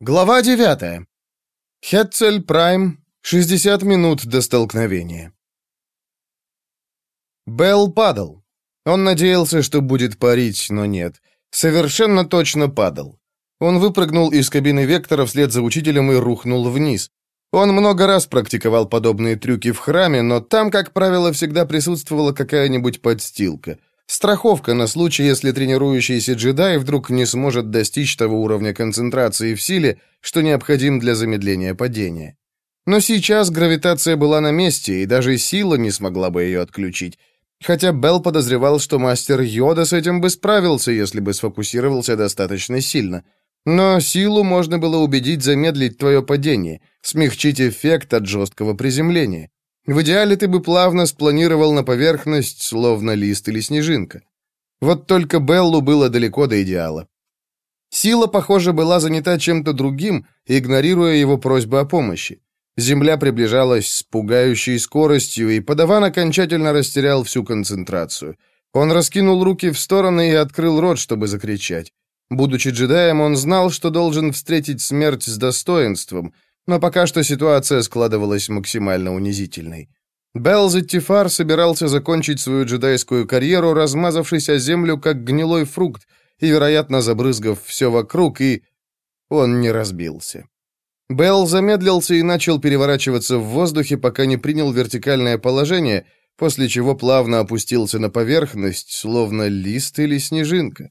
Глава 9. Хетцель Прайм. 60 минут до столкновения. Белл падал. Он надеялся, что будет парить, но нет. Совершенно точно падал. Он выпрыгнул из кабины Вектора вслед за учителем и рухнул вниз. Он много раз практиковал подобные трюки в храме, но там, как правило, всегда присутствовала какая-нибудь подстилка. Страховка на случай, если тренирующийся джедай вдруг не сможет достичь того уровня концентрации в силе, что необходим для замедления падения. Но сейчас гравитация была на месте, и даже сила не смогла бы ее отключить. Хотя Белл подозревал, что мастер Йода с этим бы справился, если бы сфокусировался достаточно сильно. Но силу можно было убедить замедлить твое падение, смягчить эффект от жесткого приземления. В идеале ты бы плавно спланировал на поверхность, словно лист или снежинка. Вот только Беллу было далеко до идеала. Сила, похоже, была занята чем-то другим, игнорируя его просьбы о помощи. Земля приближалась с пугающей скоростью, и подаван окончательно растерял всю концентрацию. Он раскинул руки в стороны и открыл рот, чтобы закричать. Будучи джедаем, он знал, что должен встретить смерть с достоинством — но пока что ситуация складывалась максимально унизительной. Белл Зеттифар собирался закончить свою джедайскую карьеру, размазавшись о землю, как гнилой фрукт, и, вероятно, забрызгав все вокруг, и... Он не разбился. Белл замедлился и начал переворачиваться в воздухе, пока не принял вертикальное положение, после чего плавно опустился на поверхность, словно лист или снежинка.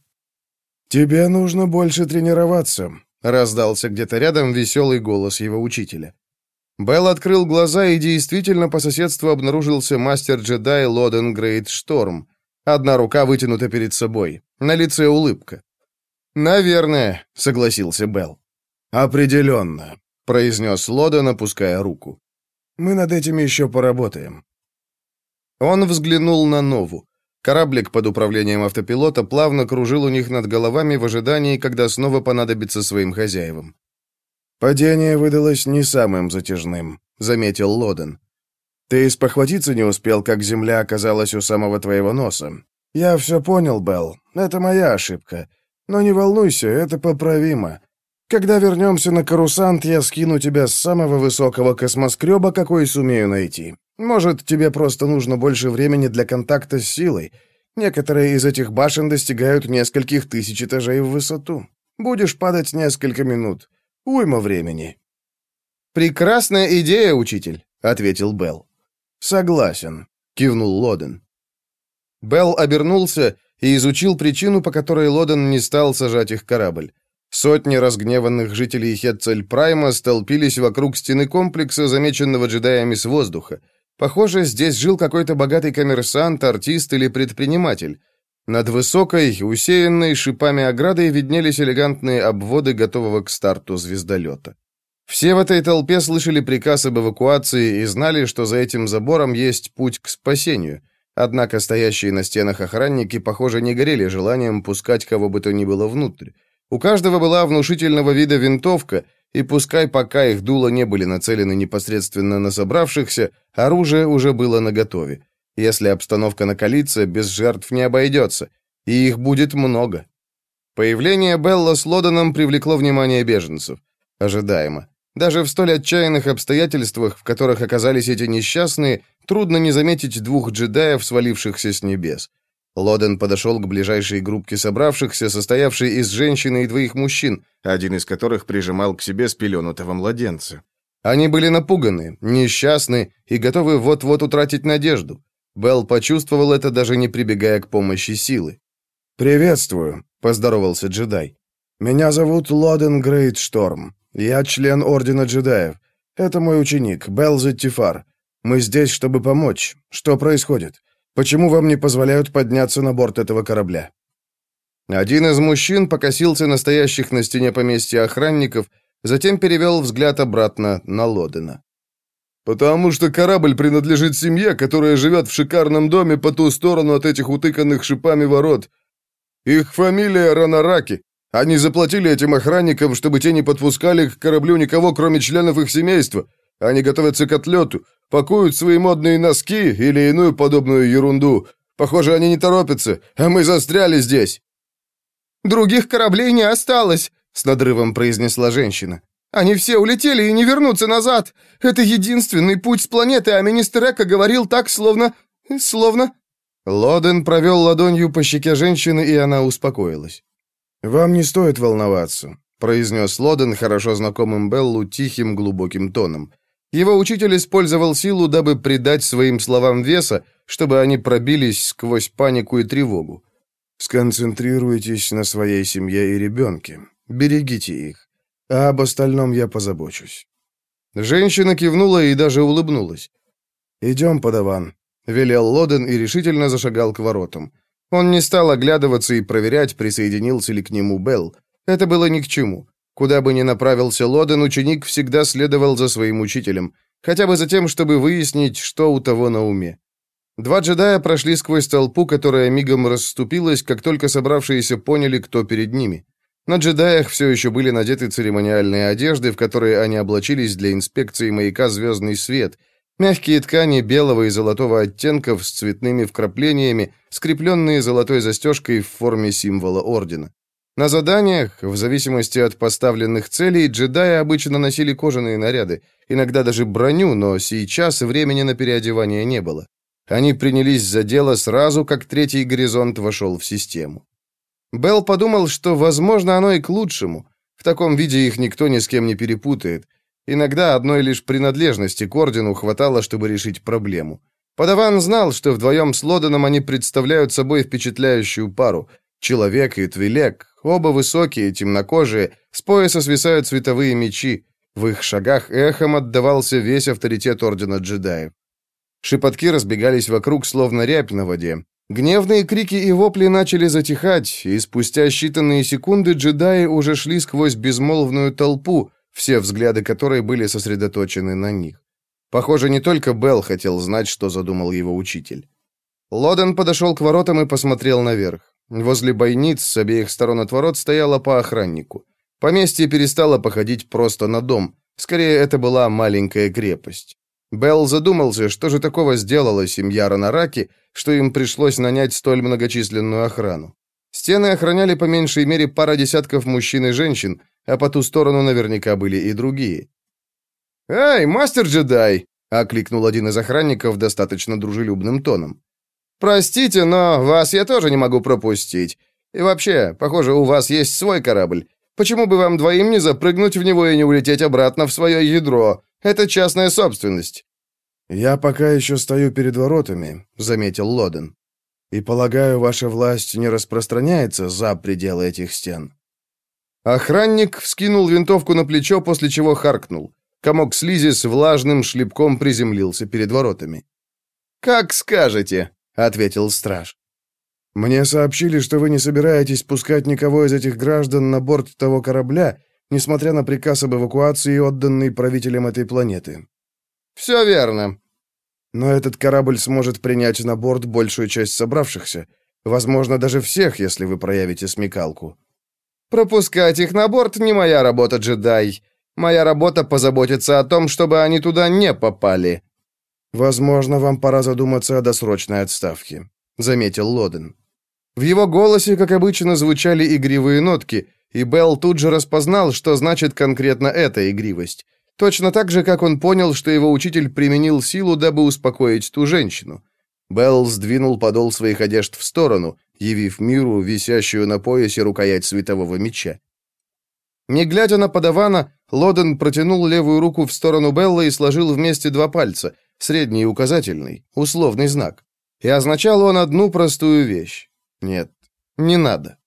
«Тебе нужно больше тренироваться», Раздался где-то рядом веселый голос его учителя. Белл открыл глаза и действительно по соседству обнаружился мастер-джедай Лоден Грейт Шторм. Одна рука вытянута перед собой. На лице улыбка. «Наверное», — согласился Белл. «Определенно», — произнес Лоден, опуская руку. «Мы над этим еще поработаем». Он взглянул на Нову. Кораблик под управлением автопилота плавно кружил у них над головами в ожидании, когда снова понадобится своим хозяевам. «Падение выдалось не самым затяжным», — заметил Лоден. «Ты спохватиться не успел, как земля оказалась у самого твоего носа. Я все понял, Белл. Это моя ошибка. Но не волнуйся, это поправимо. Когда вернемся на карусант, я скину тебя с самого высокого космоскреба, какой сумею найти. Может, тебе просто нужно больше времени для контакта с силой. Некоторые из этих башен достигают нескольких тысяч этажей в высоту. Будешь падать несколько минут. Уйма времени». «Прекрасная идея, учитель», — ответил Белл. «Согласен», — кивнул Лоден. Белл обернулся и изучил причину, по которой Лоден не стал сажать их корабль. Сотни разгневанных жителей Хетцель-Прайма столпились вокруг стены комплекса, замеченного джедаями с воздуха. Похоже, здесь жил какой-то богатый коммерсант, артист или предприниматель. Над высокой, усеянной шипами оградой виднелись элегантные обводы готового к старту звездолета. Все в этой толпе слышали приказ об эвакуации и знали, что за этим забором есть путь к спасению. Однако стоящие на стенах охранники, похоже, не горели желанием пускать кого бы то ни было внутрь. У каждого была внушительного вида винтовка, и пускай пока их дула не были нацелены непосредственно на собравшихся, оружие уже было наготове. Если обстановка накалится, без жертв не обойдется, и их будет много. Появление Белла с Лоданом привлекло внимание беженцев. Ожидаемо. Даже в столь отчаянных обстоятельствах, в которых оказались эти несчастные, трудно не заметить двух джедаев, свалившихся с небес. Лоден подошел к ближайшей группке собравшихся, состоявшей из женщины и двоих мужчин, один из которых прижимал к себе спеленутого младенца. Они были напуганы, несчастны и готовы вот-вот утратить надежду. Белл почувствовал это, даже не прибегая к помощи силы. «Приветствую», — поздоровался джедай. «Меня зовут Лоден Грейт Шторм. Я член Ордена джедаев. Это мой ученик, Белл Зеттифар. Мы здесь, чтобы помочь. Что происходит? Почему вам не позволяют подняться на борт этого корабля?» Один из мужчин покосился настоящих на стене поместья охранников, затем перевел взгляд обратно на Лодена. «Потому что корабль принадлежит семье, которая живет в шикарном доме по ту сторону от этих утыканных шипами ворот. Их фамилия Ранараки. Они заплатили этим охранникам, чтобы те не подпускали к кораблю никого, кроме членов их семейства. Они готовятся к отлету, пакуют свои модные носки или иную подобную ерунду. Похоже, они не торопятся, а мы застряли здесь». «Других кораблей не осталось», — с надрывом произнесла женщина. «Они все улетели и не вернутся назад! Это единственный путь с планеты, а министр Эко говорил так, словно... словно...» Лоден провел ладонью по щеке женщины, и она успокоилась. «Вам не стоит волноваться», — произнес Лоден хорошо знакомым Беллу тихим глубоким тоном. Его учитель использовал силу, дабы придать своим словам веса, чтобы они пробились сквозь панику и тревогу. «Сконцентрируйтесь на своей семье и ребенке. Берегите их. А об остальном я позабочусь». Женщина кивнула и даже улыбнулась. «Идем, подаван», — велел Лоден и решительно зашагал к воротам. Он не стал оглядываться и проверять, присоединился ли к нему Белл. Это было ни к чему. Куда бы ни направился Лоден, ученик всегда следовал за своим учителем, хотя бы за тем, чтобы выяснить, что у того на уме. Два джедая прошли сквозь толпу, которая мигом расступилась, как только собравшиеся поняли, кто перед ними. На джедаях все еще были надеты церемониальные одежды, в которые они облачились для инспекции маяка «Звездный свет», мягкие ткани белого и золотого оттенков с цветными вкраплениями, скрепленные золотой застежкой в форме символа ордена. На заданиях, в зависимости от поставленных целей, джедаи обычно носили кожаные наряды, иногда даже броню, но сейчас времени на переодевание не было. Они принялись за дело сразу, как третий горизонт вошел в систему. Белл подумал, что, возможно, оно и к лучшему. В таком виде их никто ни с кем не перепутает. Иногда одной лишь принадлежности к ордену хватало, чтобы решить проблему. Подаван знал, что вдвоем с Лоденом они представляют собой впечатляющую пару. Человек и Твилек, оба высокие, темнокожие, с пояса свисают световые мечи. В их шагах эхом отдавался весь авторитет Ордена джедаев. Шепотки разбегались вокруг, словно рябь на воде. Гневные крики и вопли начали затихать, и спустя считанные секунды джедаи уже шли сквозь безмолвную толпу, все взгляды которой были сосредоточены на них. Похоже, не только Белл хотел знать, что задумал его учитель. Лоден подошел к воротам и посмотрел наверх. Возле бойниц с обеих сторон от ворот стояло по охраннику. Поместье перестало походить просто на дом. Скорее, это была маленькая крепость. Белл задумался, что же такого сделала семья Ранараки, что им пришлось нанять столь многочисленную охрану. Стены охраняли по меньшей мере пара десятков мужчин и женщин, а по ту сторону наверняка были и другие. «Эй, мастер-джедай!» — окликнул один из охранников достаточно дружелюбным тоном. «Простите, но вас я тоже не могу пропустить. И вообще, похоже, у вас есть свой корабль. Почему бы вам двоим не запрыгнуть в него и не улететь обратно в свое ядро? Это частная собственность». «Я пока еще стою перед воротами», — заметил Лоден. «И полагаю, ваша власть не распространяется за пределы этих стен». Охранник вскинул винтовку на плечо, после чего харкнул. Комок слизи с влажным шлепком приземлился перед воротами. «Как скажете», — ответил страж. «Мне сообщили, что вы не собираетесь пускать никого из этих граждан на борт того корабля, несмотря на приказ об эвакуации, отданный правителям этой планеты. «Все верно». «Но этот корабль сможет принять на борт большую часть собравшихся. Возможно, даже всех, если вы проявите смекалку». «Пропускать их на борт не моя работа, джедай. Моя работа позаботиться о том, чтобы они туда не попали». «Возможно, вам пора задуматься о досрочной отставке», — заметил Лоден. В его голосе, как обычно, звучали игривые нотки, и Белл тут же распознал, что значит конкретно эта игривость. Точно так же, как он понял, что его учитель применил силу, дабы успокоить ту женщину. Белл сдвинул подол своих одежд в сторону, явив миру висящую на поясе рукоять светового меча. Не глядя на подавана, Лоден протянул левую руку в сторону Белла и сложил вместе два пальца, средний указательный, условный знак. И означал он одну простую вещь. Нет, не надо.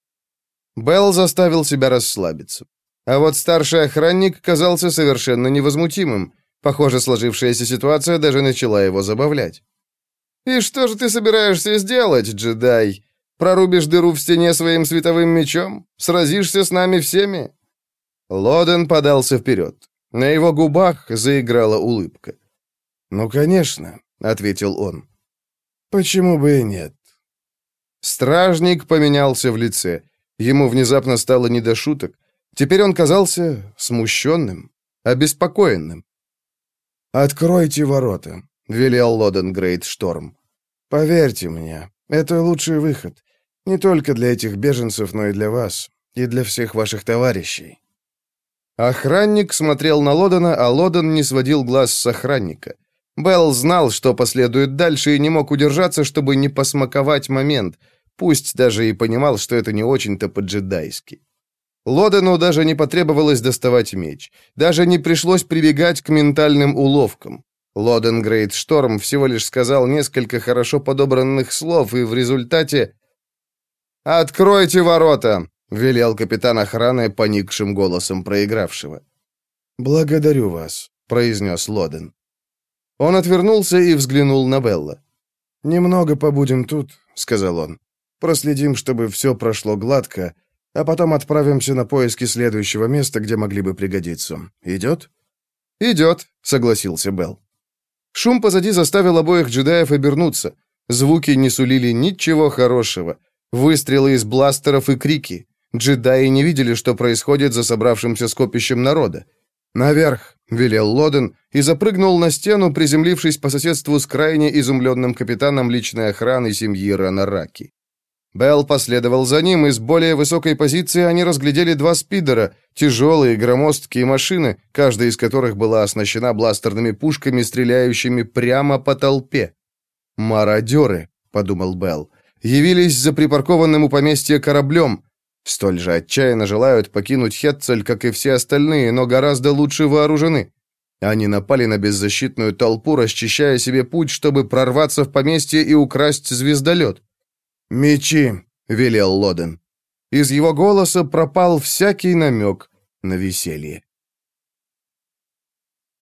Белл заставил себя расслабиться. А вот старший охранник казался совершенно невозмутимым. Похоже, сложившаяся ситуация даже начала его забавлять. «И что же ты собираешься сделать, джедай? Прорубишь дыру в стене своим световым мечом? Сразишься с нами всеми?» Лоден подался вперед. На его губах заиграла улыбка. «Ну, конечно», — ответил он. «Почему бы и нет?» Стражник поменялся в лице. Ему внезапно стало не до шуток. Теперь он казался смущенным, обеспокоенным. «Откройте ворота», — велел Лоден Грейт Шторм. «Поверьте мне, это лучший выход. Не только для этих беженцев, но и для вас, и для всех ваших товарищей». Охранник смотрел на Лодена, а Лоден не сводил глаз с охранника. Белл знал, что последует дальше, и не мог удержаться, чтобы не посмаковать момент, пусть даже и понимал, что это не очень-то по-джедайски. Лодену даже не потребовалось доставать меч. Даже не пришлось прибегать к ментальным уловкам. Лоден Грейт Шторм всего лишь сказал несколько хорошо подобранных слов, и в результате... «Откройте ворота!» — велел капитан охраны поникшим голосом проигравшего. «Благодарю вас», — произнес Лоден. Он отвернулся и взглянул на Белла. «Немного побудем тут», — сказал он. «Проследим, чтобы все прошло гладко, а потом отправимся на поиски следующего места, где могли бы пригодиться. Идет?» «Идет», — согласился Белл. Шум позади заставил обоих джедаев обернуться. Звуки не сулили ничего хорошего. Выстрелы из бластеров и крики. Джедаи не видели, что происходит за собравшимся скопищем народа. «Наверх!» — велел Лоден и запрыгнул на стену, приземлившись по соседству с крайне изумленным капитаном личной охраны семьи Ранараки. Белл последовал за ним, и с более высокой позиции они разглядели два спидера, тяжелые громоздкие машины, каждая из которых была оснащена бластерными пушками, стреляющими прямо по толпе. «Мародеры», — подумал Белл, — явились за припаркованным у поместья кораблем. Столь же отчаянно желают покинуть Хетцель, как и все остальные, но гораздо лучше вооружены. Они напали на беззащитную толпу, расчищая себе путь, чтобы прорваться в поместье и украсть звездолет. «Мечи!» — велел Лоден. Из его голоса пропал всякий намек на веселье.